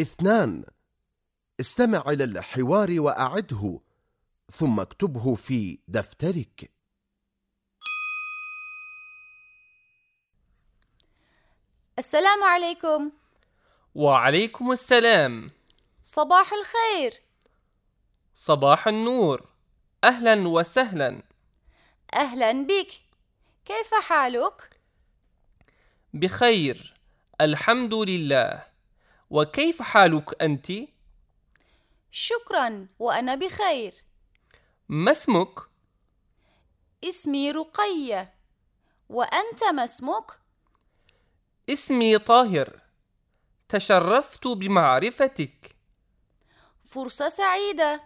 اثنان. استمع إلى الحوار وأعده ثم اكتبه في دفترك. السلام عليكم. وعليكم السلام. صباح الخير. صباح النور. أهلا وسهلا. أهلا بك. كيف حالك؟ بخير. الحمد لله. وكيف حالك أنت؟ شكرا وأنا بخير ما اسمك؟ اسمي رقية وأنت ما اسمك؟ اسمي طاهر تشرفت بمعرفتك فرصة سعيدة